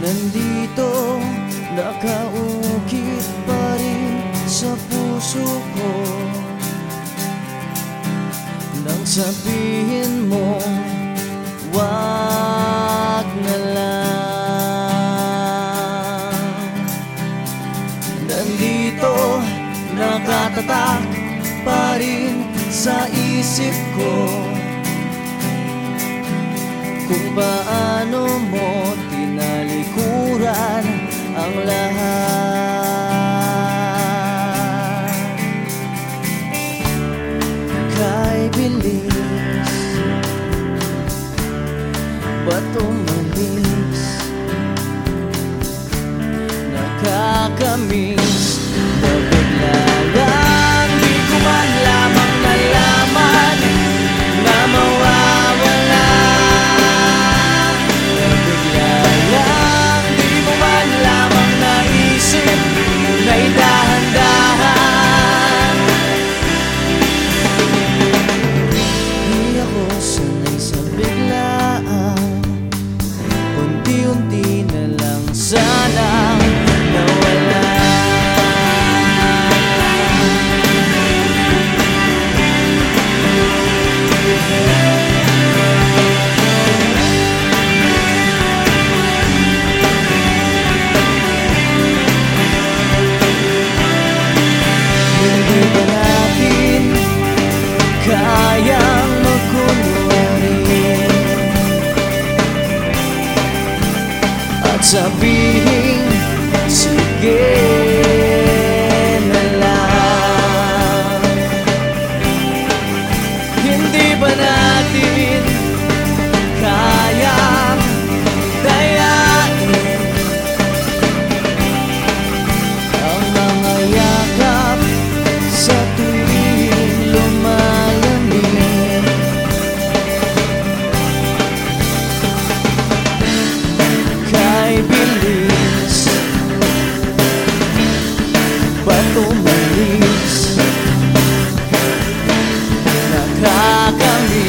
Nandito, nakaukit pa rin sa puso ko. Nang sabihin mo, wag na lang. Nandito, nakatatak pa rin sa isip ko. Kung paano mo tinalikuran ang lahat. Kay bilis Ba't umalis Nakakamiss sabido. 当